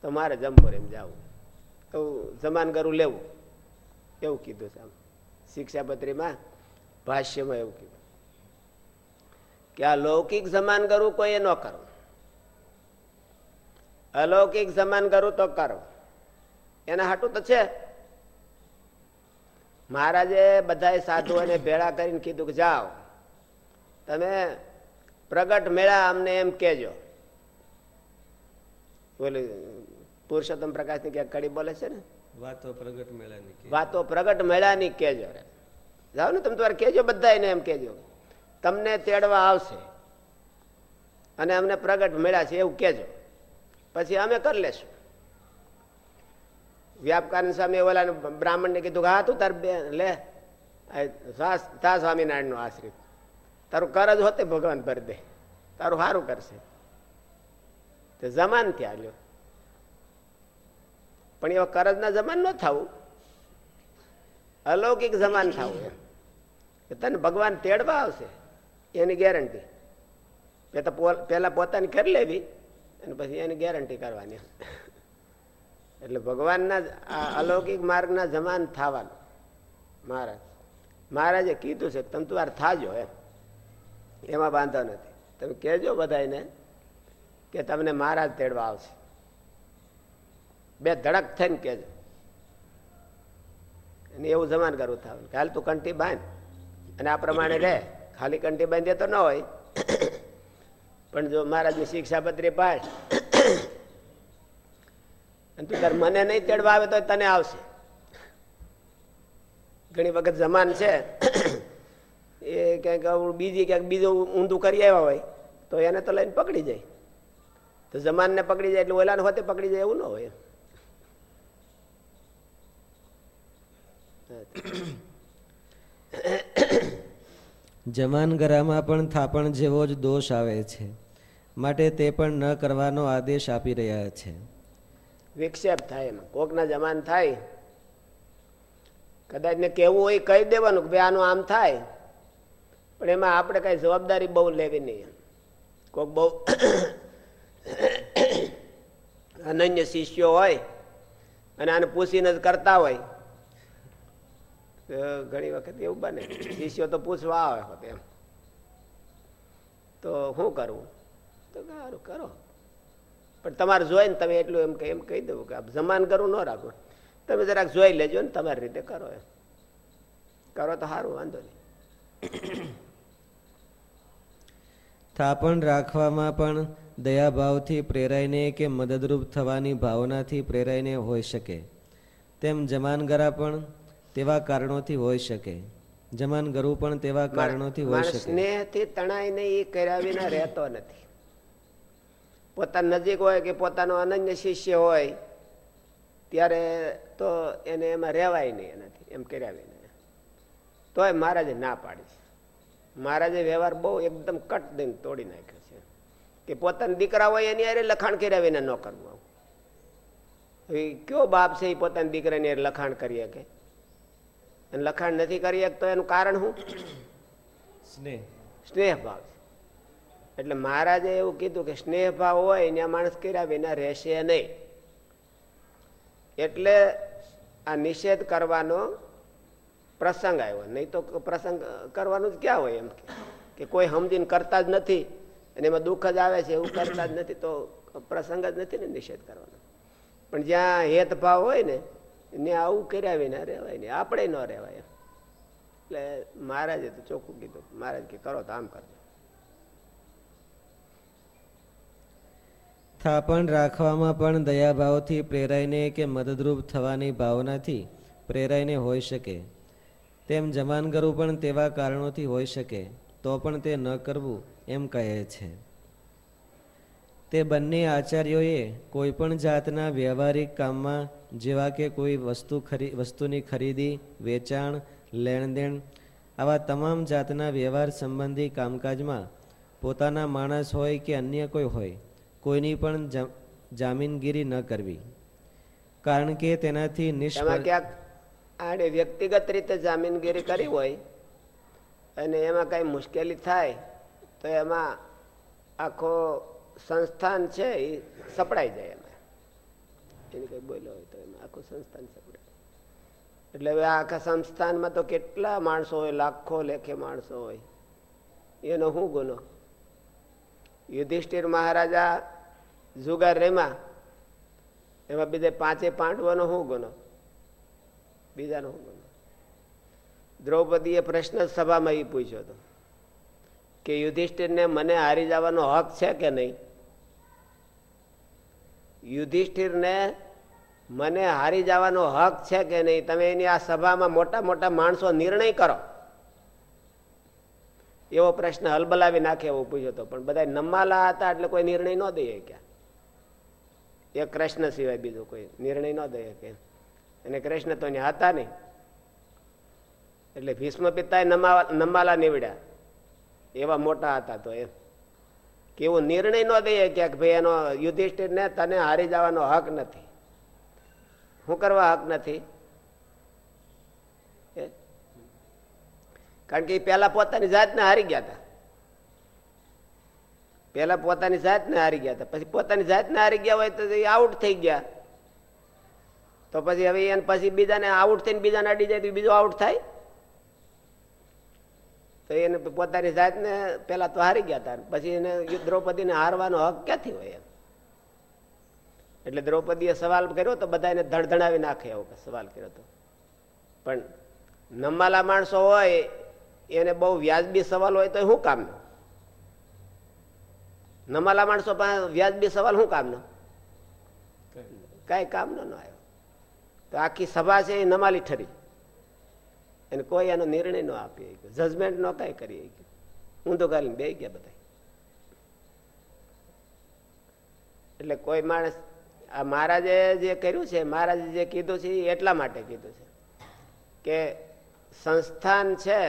તો મારે જમપુરીમ જવું. એવું જમાન કરું લેવું. એવું કીધું છે આમ. શિક્ષાપત્રીમાં ભાષ્યમાં એવું કીધું. કે આ લૌકિક સમાન કરવું કોઈએ ન કરવું અલૌકિક સમાન કરવું તો કરો. એના હાટું તો છે. મહારાજે બધા સાધુઓને ભેળા કરીને કીધું કે જાઓ. તમે પ્રગટ મેળા અમને એમ કેજો બોલી પુરુષોત્તમ પ્રકાશની ક્યાંક કડી બોલે છે ને? વાતો પ્રગટ મેળાની વાતો પ્રગટ મેળાની કેજો જાઓ ને તમે તમારે કેજો બધા એમ કેજો તમને તેડવા આવશે અને અમને પ્રગટ મેળા છે એવું કેજો પછી અમે કરી લેશું. વ્યાપકારની સામે ઓલા બ્રાહ્મણને કીધું હા તું તાર બેન લે. થા સ્વામિનારાયણ નો આશ્રિત. તારું કર જ હોતે ભગવાન ભરી દે. તારું સારું કરશે. તે જમાન ત્યાં લ્યો. પણ એવા કરજના જમાન ન થવું. અલૌકિક જમાન થવું એમ. તને ભગવાન તેડવા આવશે, એની ગેરંટી. પેલા પોતાની કરી લેવી, અને પછી એની ગેરંટી કરવાની. એટલે ભગવાનના અલૌકિક માર્ગના જમાન થવાનું. મહારાજ, મહારાજે કીધું છે તમે તું થાજો એમ. એમાં વાંધો નથી. તમે કહેજો બધાને કે તમને મહારાજ તેડવા આવશે. બે ધડક થઈને કહેજો. અને એવું જમાન કરવું થાય હાલ તું કંઠી બાંધ. અને આ પ્રમાણે રહે. ખાલી કંઠી બાંધીએ તો ન હોય. પણ જો મહારાજની શિક્ષાપત્રી પાડ તું તાર મને નહીં તેડવા આવે તો તને આવશે. ઘણી વખત જમાન છે, એ ક્યાંક બીજી ક્યાંક બીજું ઊંધું કરી આવ્યા હોય, તો એને તો લઈને પકડી જાય. તો જમાનને પકડી જાય એટલે ઓલાને હોતે પકડી જાય એવું ન હોય જમાનગરામાં પણ થાપણ જેવો જ દોષ આવે છે. માટે તે પણ ન કરવાનો આદેશ આપી રહ્યા છે. વિક્ષેપ થાય એમાં. કોકના જમાન થાય, કદાચ ને કેવું હોય કહી દેવાનું કે ભાઈ આનું આમ થાય. પણ એમાં આપણે કઈ જવાબદારી બહુ લેવી નહીં કોક બહુ અનન્ય શિષ્યો હોય અને આને પૂછીને જ કરતા હોય. ઘણી વખત એવું બને. શિષ્યો તો પૂછવા આવે એમ. તો શું કરવું તો સારું, કરો. પણ તમારે જોઈને તમે એટલું એમ એમ કહી દઉં કે જમાન કરવું ન રાખો. તમે જરાક જોઈ લેજો ને તમારી રીતે કરો એમ. કરો તો સારું વાંધો નહીં. થાપણ રાખવામાં પણ દયાભાવથી પ્રેરાઈને કે મદદરૂપ થવાની ભાવનાથી પ્રેરાઈને હોઈ શકે. તેમ જમાનગરા પણ તેવા કારણોથી હોઈ શકે. જમાન ગરુ પણ તેવા કારણોથી હોઈ શકે. સ્નેહથી તણાઈને એ કર્યા વિના રહેતો નથી. પોતાની નજીક હોય કે પોતાનો અનન્ય શિષ્ય હોય ત્યારે તો એને એમાં રહેવાય નહીં એનાથી એમ કર્યા વિના. તોય મહારાજે ના પાડી છે. મહારાજે વ્યવહાર બહુ એકદમ કટ દઈને તોડી નાખ્યો છે. કે પોતાના દીકરા હોય એની અરે લખાણ કર્યા વિના ન કરવું આવું. હવે કયો બાપ છે એ પોતાના દીકરાની લખાણ કરી શકે? લખાણ નથી કરી તો એનું કારણ શું? સ્નેહ. સ્નેહ ભાવ છે. એટલે મહારાજે એવું કીધું કે સ્નેહ ભાવ હોય ત્યાં માણસ કર્યા વિના રહેશે નહીં. એટલે આ નિષેધ કરવાનો પ્રસંગ આવ્યો. નહીં તો પ્રસંગ કરવાનું જ ક્યાં હોય એમ કે? કોઈ સમજીને કરતા જ નથી અને એમાં દુઃખ જ આવે છે, એવું કરતા જ નથી તો પ્રસંગ જ નથી ને નિષેધ કરવાનો. પણ જ્યાં હેતભાવ હોય ને ને આવું કર્યા વિના રહેવાય ને આપણે ન રહેવાય એટલે મહારાજે તો ચોખ્ખું કીધું. મહારાજ કે કરો તો આમ કરજો. થાપણ રાખવામાં પણ દયાભાવથી પ્રેરાઈને કે મદદરૂપ થવાની ભાવનાથી પ્રેરાઈને હોઈ શકે. તેમ જમાનગરું પણ તેવા કારણોથી હોઈ શકે, તો પણ તે ન કરવું એમ કહે છે. તે બંને આચાર્યોએ કોઈ પણ જાતના વ્યવહારિક કામમાં, જેવા કે કોઈ વસ્તુ ખરી, વસ્તુની ખરીદી, વેચાણ, લેણદેણ, આવા તમામ જાતના વ્યવહાર સંબંધી કામકાજમાં પોતાના માણસ હોય કે અન્ય કોઈ હોય કોઈની પણ જામીનગીરી ન કરવી. કારણ કે તેનાથી નિષ્ફળ ક્યાંક આડે વ્યક્તિગત રીતે જામીનગીરી કરી હોય અને એમાં કઈ મુશ્કેલી થાય, તો એમાં આખો સંસ્થાન છે એ સપડાઈ જાય એમાં. એને કઈ બોલ્યો હોય તો એમાં આખું સંસ્થાન સપડાય. એટલે હવે આખા સંસ્થાનમાં તો કેટલા માણસો હોય, લાખો લેખે માણસો હોય. એનો શું ગુનો? યુધિષ્ઠિર મહારાજા જુગાર રેમા. એમાં બીજા પાંચે પાંડવાનો શું ગુનો? બીજાનો શું ગુનો? દ્રૌપદીએ પ્રશ્ન સભામાં એ પૂછ્યો હતો કે યુધિષ્ઠિરને મને હારી જવાનો હક છે કે નહીં? યુધિષ્ઠિરને મને હારી જવાનો હક છે કે નહીં? તમે એની આ સભામાં મોટા મોટા માણસો નિર્ણય કરો. એવો પ્રશ્ન હલબલાવી નાખે એવો પૂછ્યો હતો. પણ બધા નમાલા હતા એટલે કોઈ નિર્ણય ન દઈએ ક્યાં? એક કૃષ્ણ સિવાય બીજો કોઈ નિર્ણય ન દે કે. અને કૃષ્ણ તો ત્યાં હતા નહીં. એટલે ભીષ્મ પિતાએ નમાલા નીવડ્યા. એવા મોટા હતા તો એમ કેવો નિર્ણય ન દઈએ કે ભાઈ એનો યુધિષ્ઠિર ને તને હારી જવાનો હક નથી. શું કરવા હક નથી? કારણ કે પહેલા પોતાની જાતને હારી ગયા હતા પેલા પોતાની જાતને હારી ગયા હતા. પછી પોતાની જાતને હારી ગયા હોય તો આઉટ થઈ ગયા. તો પછી હવે એને પછી બીજાને આઉટ થઈને બીજાને અડી જાય તો બીજો આઉટ થાય. તો એને પોતાની જાતને પેલા તો હારી ગયા હતા. પછી એને દ્રૌપદીને હારવાનો હક ક્યાંથી હોય એમ? એટલે દ્રૌપદીએ સવાલ કર્યો તો બધા એને ધડધડાવી નાખે એવો સવાલ કર્યો હતો પણ નમાલા માણસો હોય, એને બહુ વ્યાજબી સવાલ હોય તો શું કામનો? નમાલા માણસો પાસે વ્યાજબી સવાલ શું કામનો? કઈ કામનો ન આવ્યો. તો આખી સભા છે એ નમાલી ઠરી. એને કોઈ એનો નિર્ણય ન આપી જજમેન્ટ ન કઈ કરી ઊંધો ગાલીને બે ગયા બધા એટલે કોઈ માણસ આ મહારાજે જે કર્યું છે મહારાજે જે કીધું છે એ એટલા માટે કીધું છે કે સંસ્થાન છે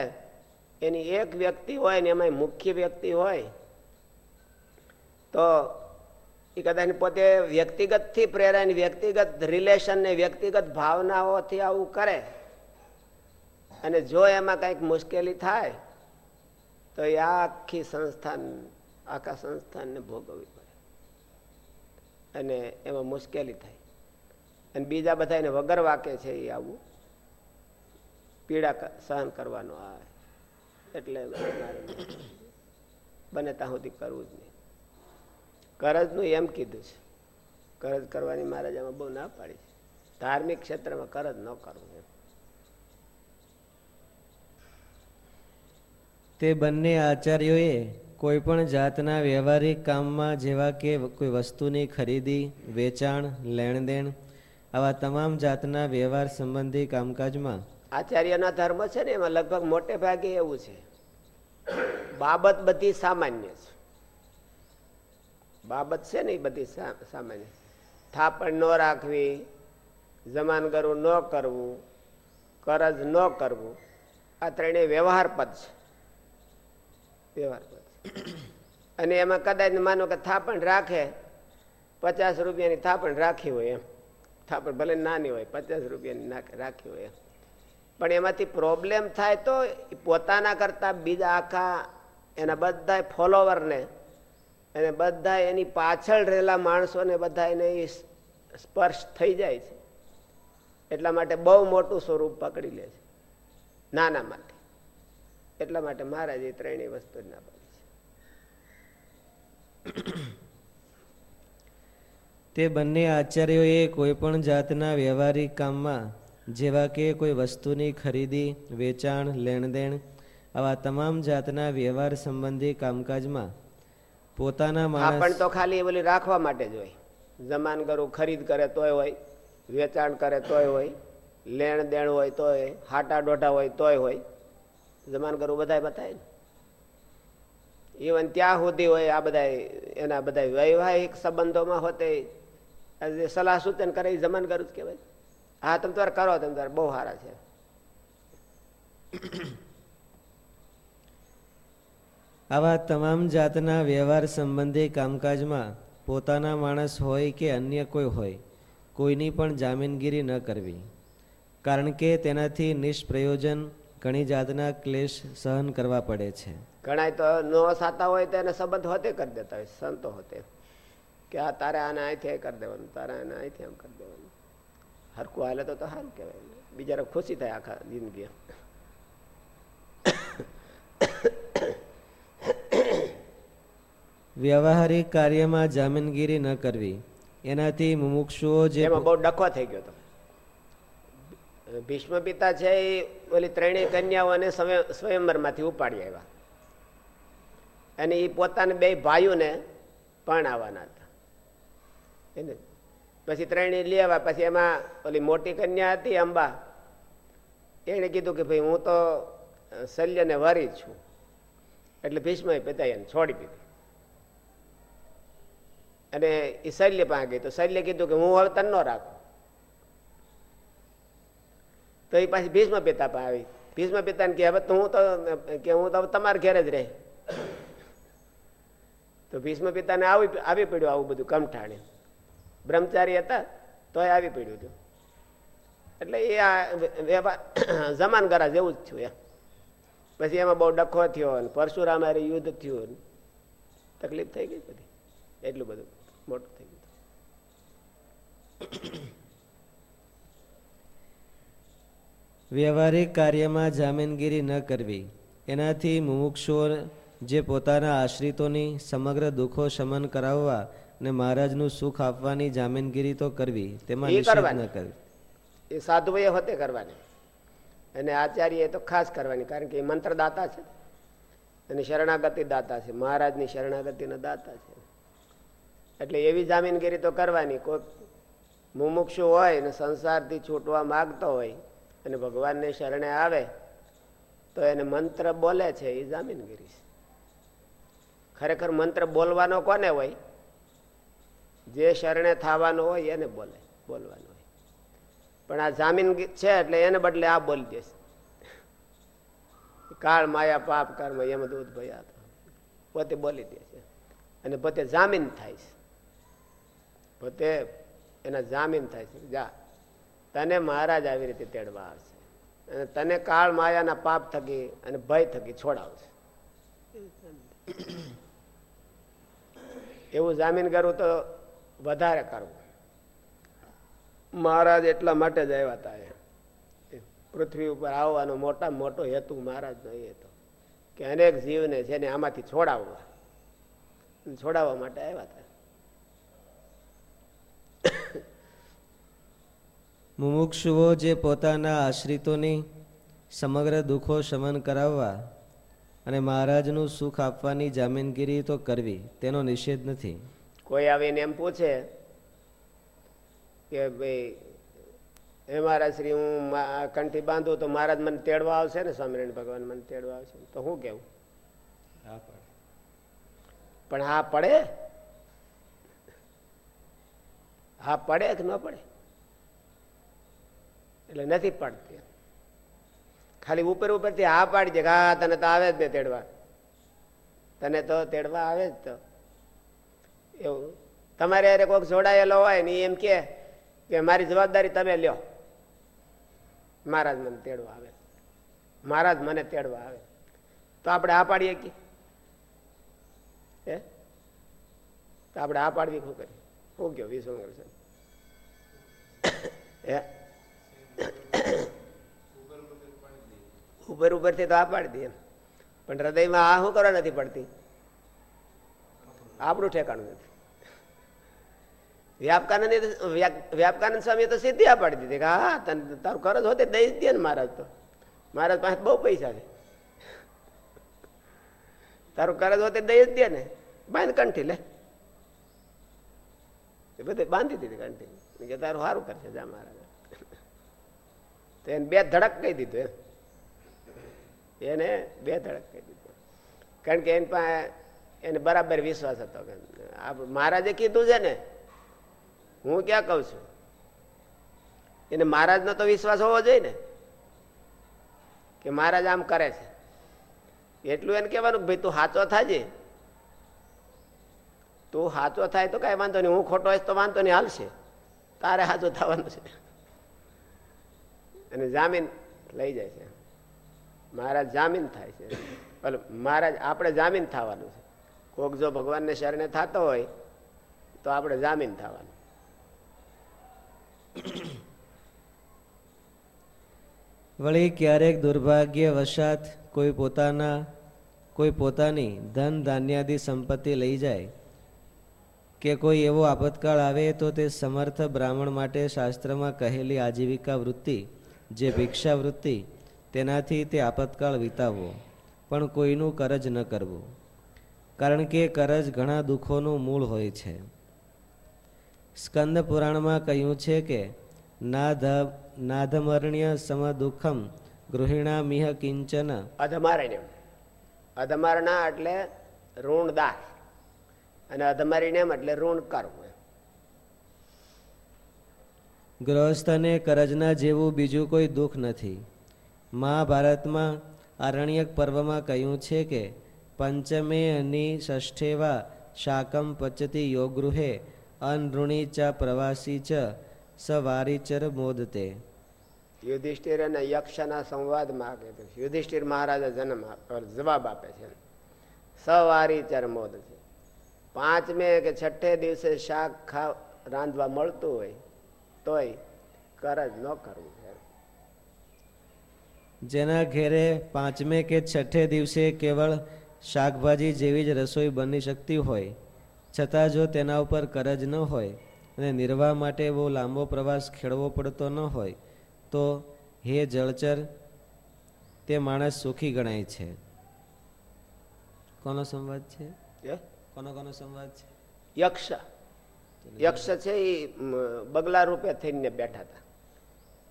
એની એક વ્યક્તિ હોય ને એમાં મુખ્ય વ્યક્તિ હોય તો એ કદાચ પોતે વ્યક્તિગતથી પ્રેરાય વ્યક્તિગત રિલેશન ને વ્યક્તિગત ભાવનાઓથી આવું કરે અને જો એમાં કંઈક મુશ્કેલી થાય, તો એ આખી સંસ્થાન, આખા સંસ્થાનને ભોગવવી પડે. અને એમાં મુશ્કેલી થાય. અને બીજા બધા એને વગર વાકે છે એ આવું. પીડા સહન કરવાનો આવે એટલે બને ત્યાં સુધી કરવું જ નહીં. કરજનું એમ કીધું છે. કરજ કરવાની મહારાજ આમાં બહુ ના પાડી છે. ધાર્મિક ક્ષેત્રમાં કરજ ન કરવું એમ. તે બંને આચાર્યોએ કોઈ પણ જાતના વ્યવહારિક કામમાં જેવા કે કોઈ વસ્તુની ખરીદી વેચાણ લેણદેણ આવા તમામ જાતના વ્યવહાર સંબંધી કામકાજમાં આચાર્યના ધર્મ છે ને એમાં લગભગ મોટે ભાગે એવું છે. બાબત બધી સામાન્ય છે. બાબત છે ને એ બધી સામાન્ય. થાપણ ન રાખવી જમાનગરું ન કરવું, કરજ ન કરવું, આ ત્રણેય વ્યવહાર પદ છે. વ્યવહાર પદ અને એમાં કદાચ માનો કે થાપણ રાખે, પચાસ રૂપિયાની થાપણ રાખી હોય એમ. થાપણ ભલે નાની હોય, પચાસ રૂપિયાની રાખી હોય એમ. પણ એમાંથી પ્રોબ્લેમ થાય તો પોતાના કરતાં બીજા આખા એના બધા ફોલોવરને અને બધા એની પાછળ રહેલા માણસોને બધા એને સ્પર્શ થઈ જાય છે. એટલા માટે બહુ મોટું સ્વરૂપ પકડી લે છે. નાના માટે. એટલા માટે મહારાજ એ ત્રણેય વસ્તુ ના પાડી છે. તે બંને આચાર્યોએ કોઈ પણ જાતના વ્યવહારિક કામમાં, જેવા કે કોઈ વસ્તુની ખરીદી, વેચાણ, લેણદેણ, આવા તમામ જાતના વ્યવહાર સંબંધી કામકાજમાં પોતાના માણસ તો ખાલી બોલી રાખવા માટે જ હોય. જમાન કરું ખરીદ કરે તોય હોય, વેચાણ કરે તોય હોય, લેણ દેણ હોય તોય, હાટા ડોઢા હોય તોય હોય. જમાન કરું બધા બતાય ને. ઇવન ત્યાં સુધી હોય આ બધા એના બધા વૈવાહિક સંબંધોમાં હોતે. સલાહ સૂચન કરે એ જમાન કરું જ કહેવાય. હા, તમે તમારે કરો, તમે તારે બહુ સારા છે. આવા તમામ જાતના વ્યવહાર સંબંધી કામકાજમાં પોતાના માણસ હોય કે અન્ય કોઈ હોય, કોઈની પણ જામીનગીરી ન કરવી. કારણ કે તેનાથી નિષ્પ્રયોજન ઘણી જાતના ક્લેશ સહન કરવા પડે છે. ઘણા તો નો સાતા હોય તો એને સંબંધ હોતે કરી દેતા હોય, સંતો હોતે. કે આ તારે આને અહીંથી કરી દેવાનું, તારે આને અહીંથી એમ કરી દેવાનું. હરકું હાલે તો સારું કહેવાય. બીજા ખુશી થાય આખા જિંદગી વ્યવહારિક કાર્યમાં જામીનગીરી ન કરવી. એનાથી મુમુક્ષુઓ જે બહુ ડખો થઈ ગયો હતો ભીષ્મ પિતા છે એ ઓલી ત્રણેય કન્યાઓને સ્વયંવરમાંથી ઉપાડી આવ્યા. અને એ પોતાના બે ભાઈઓને પણ આવવાના હતા પછી ત્રણેય લઈ આવ્યા. પછી એમાં ઓલી મોટી કન્યા હતી અંબા. એણે કીધું કે ભાઈ હું તો શલ્યને વરી છું. એટલે ભીષ્મ પિતા એને છોડી દીધી. અને એ શૈલ્ય પાસે ગઈ તો શૈલ્ય કીધું કે હું હવે તન ન રાખું. તો એ પાછી ભીષ્મ પિતા પાસે આવી. ભીષ્મ પિતાને કે હવે હું તો, કે હું તો તમારા ઘેર જ રહે. તો ભીષ્મ પિતાને આવી આવી પડ્યું આવું બધું કમઠાણે બ્રહ્મચારી હતા, તોય આવી પડ્યું હતું. એટલે એ આ વ્યવહાર, જમાન કરા જેવું જ થયું એમ. પછી એમાં બહુ ડખો થયો ને પરશુરામ યુદ્ધ થયું તકલીફ થઈ ગઈ બધી. એટલું બધું. મોટું થઈ ગયું. વ્યવહારિક કાર્યમાં જામીનગીરી ન કરવી. એનાથી મુમુક્ષુઓ જે પોતાના આશ્રિતોની સમગ્ર દુઃખો શમન કરાવવા ને મહારાજનું સુખ આપવાની જામીનગીરી તો કરવી તેમાં એ નિષેધ ન કરવી. એ સાધુએ હોતે કરવાની. અને આચાર્યએ તો ખાસ કરવાની કારણ કે એ મંત્રદાતા છે. અને શરણાગતિ દાતા છે. મહારાજની શરણાગતિના દાતા છે. એટલે એવી જામીનગીરી તો કરવાની. કોઈ મુમુક્ષુ હોય ને સંસારથી છૂટવા માગતો હોય અને ભગવાનને શરણે આવે, તો એને મંત્ર બોલે છે, એ જામીનગીરી છે. ખરેખર મંત્ર બોલવાનો કોને હોય? જે શરણે થવાનો હોય એને બોલે, બોલવાનો હોય. પણ આ જામીન છે એટલે એને બદલે આ બોલી દેશે. કાળ માયા પાપ કર્મ એમ દૂધ ભયા પોતે બોલી દે છે અને પોતે જામીન થાય છે. પોતે એના જામીન થાય છે. જા. તને મહારાજ આવી રીતે તેડવા આવશે. અને તને કાળ માયાના પાપ થકી અને ભય થકી છોડાવશે. એવું જામીન કરવું તો વધારે કરવું. મહારાજ એટલા માટે જ આવ્યા હતા. પૃથ્વી ઉપર આવવાનો મોટા મોટો હેતુ મહારાજનો એ હતો. કે અનેક જીવને છે ને આમાંથી છોડાવવા. છોડાવવા માટે આવ્યા હતા મુમુક્ષુઓ જે પોતાના આશ્રિતોની સમગ્ર દુઃખો શમન કરાવવા અને મહારાજનું સુખ આપવાની જામીનગીરી તો કરવી તેનો નિષેધ નથી. કોઈ આવીને એમ પૂછે કે ભાઈ હે મહારાજ શ્રી હું આ કંઠી બાંધું તો મહારાજ મને તેડવા આવશે ને સ્વામિનારાયણ ભગવાન મને તેડવા આવશે. તો શું કેવું? પણ હા પડે? હા પડે કે ન પડે? એટલે નથી પાડતી. ખાલી ઉપર ઉપરથી હા પાડી કે હા, તને તો આવે જ ને તેડવા. તને તો તેડવા આવે જ તો. એવું. તમારે અરે કોઈક જોડાયેલો હોય ને એમ કે મારી જવાબદારી તમે લ્યો. મહારાજ મને તેડવા આવે. મહારાજ મને તેડવા આવે. તો આપણે આ પાડીએ કે? હે? તો આપણે આ પાડવી શું કરી? શું કયો વિશ્વંકર છે હે? ઉપર ઉપરથી તો આ પાડી દઈએ પણ હૃદયમાં આ શું કરવા નથી પડતી? આપણું ઠેકાણું નથી. વ્યાપકાનંદ વ્યાપકાનંદ સ્વામીએ તો સીધી આ પાડી દીધી કે હા તને, તારું કરજ હોતે દઈ દે ને મહારાજ તો. મહારાજ પાસે બહુ પૈસા છે. તારું કરજ હોતે દઈ જ દે ને. બાંધ કંઠી લે. એ બધે બાંધી દીધી કંઠી. કે તારું સારું કરશે, જા મહારાજ. તો એને બે ધડક કહી દીધું એને બે ધડક કહી દીધું. કારણ કે એની પાસે એને બરાબર વિશ્વાસ હતો કે મહારાજે કીધું છે ને, હું ક્યાં કહું છું? એને મહારાજનો તો વિશ્વાસ હોવો જોઈએ ને, કે મહારાજ આમ કરે છે. એટલું એને કહેવાનું ભાઈ તું સાચો થાજે. તું સાચો થાય તો કાંઈ વાંધો નહીં, હું ખોટો હોય તો વાંધો નહીં, હાલશે. તારે સાચો થવાનું છે. અને જામીન લઈ જાય છે. મહારાજ જામીન થાય છે. ભલે મહારાજ, આપણે જામીન થવાનું છે. કોક જો ભગવાનને શરણે થતો હોય, તો આપણે જામીન થવાનું. વળી ક્યારેક દુર્ભાગ્ય દુર્ભાગ્યવશાત કોઈ પોતાના, કોઈ પોતાની ધન ધાન્યાદી સંપત્તિ લઈ જાય કે કોઈ એવો આપતકાળ આવે તો તે સમર્થ બ્રાહ્મણ માટે શાસ્ત્રમાં કહેલી આજીવિકા વૃત્તિ જે ભિક્ષા વૃત્તિ તેનાથી તે આપતકાળ વિતાવવો, પણ કોઈનું કરજ ન કરવું. કારણ કે કરજ ઘણા દુઃખોનું મૂળ હોય છે. સ્કંદ પુરાણમાં કહ્યું છે કે, નાધ, નાધમરણ્ય સમ દુઃખમ ગૃહિણામિહ કિંચન. અધમારણ્ય અધમરણા એટલે ઋણદાર અને અધમારિણ્યમ એટલે ઋણ કરવું. ગૃહસ્થને કરજના જેવું બીજું કોઈ દુઃખ નથી. મહાભારતમાં આરણ્યક પર્વમાં કહ્યું છે કે, પંચમે અની ષષ્ઠેવા શાકમ પચતી યોગૃહે અનઋણી ચ પ્રવાસી ચ સવારીચર મોદતે. યુધિષ્ઠિર અને યક્ષના સંવાદમાં છે. યુધિષ્ઠિર મહારાજા જન્મ જવાબ આપે છે. સવારી ચરમોદ છે પાંચમે કે છઠ્ઠે દિવસે શાક ખા રાંધવા મળતું હોય તોય કરજ ન કરવું છે. જેના ઘેરે પાંચમે કે છઠ્ઠે દિવસે કેવળ શાકભાજી જેવી જ રસોઈ બની શકતી હોય છતાં જો તેના ઉપર કરજ ન હોય અને નિર્વાહ માટે બહુ લાંબો પ્રવાસ ખેડવો પડતો ન હોય તો હે જળચર તે માણસ સુખી ગણાય છે. કોનો સંવાદ છે? કોનો કોનો સંવાદ છે? યક્ષ. યક્ષ છે એ બગલા રૂપે થઈને બેઠા હતા.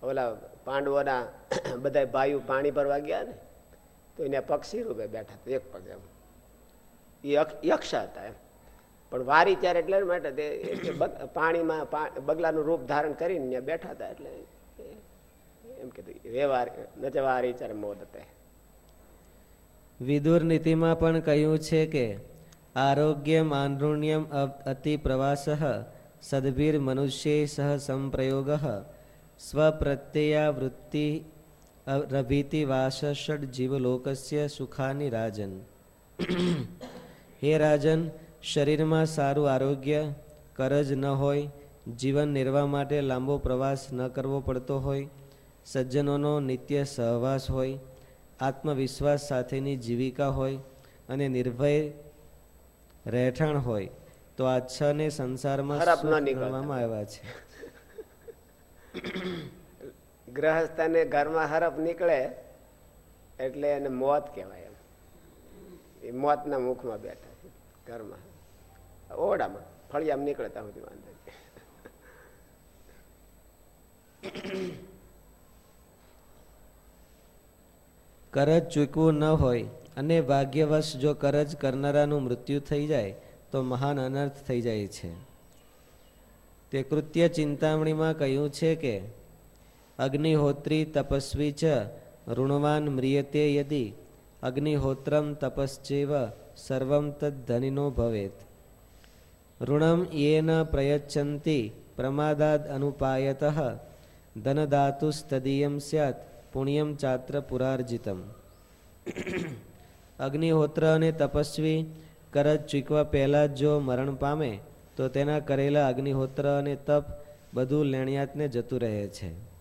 ઓલા પાંડવોના બધા ભાઈઓ પાણી ભરવા ગયા ને તો એને પક્ષી રૂપે બેઠા હતા એક પગ એમ. એ યક્ષ- હતા એમ. પણ વારી ત્યારે એટલે માટે તે પાણીમાં બગલાનું રૂપ ધારણ કરીને ત્યાં બેઠા હતા એટલે એમ કીધું વ્યવહાર નજવારી ચાર મોદ હતા વિદુર નીતિમાં પણ કહ્યું છે કે આરોગ્યમ આંદ્રુણ્યમ અતિ પ્રવાસ સદભીર મનુષ્ય સહ સંપ્રયોગ સ્વપ્રત્યયા વૃત્તિ રભીતિ વાસષડ જીવલોકસ્ય સુખાની રાજન હે રાજન શરીરમાં સારું આરોગ્ય કરજ ન હોય જીવન નિર્વાહ માટે લાંબો પ્રવાસ ન કરવો પડતો હોય, સજ્જનોનો નિત્ય સહવાસ હોય, આત્મવિશ્વાસ સાથેની જીવિકા હોય, અને નિર્ભય રહેઠાણ હોય તો આ છ ને સંસારમાં ખરાબ ન સુખ ગણવામાં આવ્યા છે. ગ્રહસ્થને ઘરમાં હરફ નીકળે એટલે એને મોત કહેવાય એમ. એ મોતના મુખમાં બેઠા છે ઘરમાં. ઓરડામાં ફળિયામાં નીકળે ત્યાં સુધી વાંધો. કરજ ચૂકવું ન હોય અને ભાગ્યવશ જો કરજ કરનારાનું મૃત્યુ થઈ જાય, તો મહાન અનર્થ થઈ જાય છે. તે કૃત્ય ચિંતામણીમાં કહ્યું છે કે, અગ્નિહોત્રી તપસ્વી ચ ઋણવાન મ્રિયતે યદિ, અગ્નિહોત્રમ તપશ્ચેવ સર્વમ તદ્ધનિનો ભવેત. ઋણમ યેન પ્રયચ્છન્તિ પ્રમાદાદ અનુપાયત, ધનદાતુસ્તદીયમ સ્યાત, પુણ્યમ ચાત્ર પુરાર્જિતમ. અગ્નિહોત્ર અને તપસ્વી કરજ ચૂકવા પહેલાં જ મરણ પામે, તો તેના કરેલા અગ્નિહોત્ર અને તપ બધું લેણિયાતને જતું રહે છે.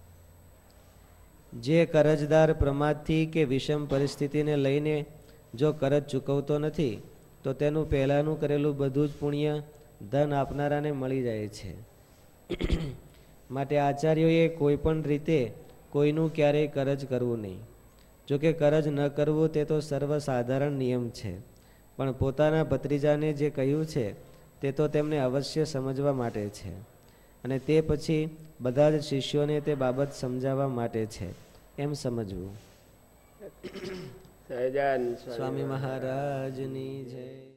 જે કરજદાર પ્રમાદથી કે વિષમ પરિસ્થિતિને લઈને જો કરજ ચૂકવતો નથી, તો તેનું પહેલાંનું કરેલું બધું જ પુણ્ય ધન આપનારાને મળી જાય છે. માટે આચાર્યોએ કોઈ પણ રીતે કોઈનું ક્યારેય કરજ કરવું નહીં. જો કે કરજ ન કરવું તે તો સર્વસાધારણ નિયમ છે. પણ પોતાના ભત્રીજાને જે કહ્યું છે તે તો તેમને અવશ્ય સમજવા માટે છે. અને તે પછી બધા જ શિષ્યોને તે બાબત સમજાવવા માટે છે. એમ સમજવું. સ્વામી મહારાજની જય.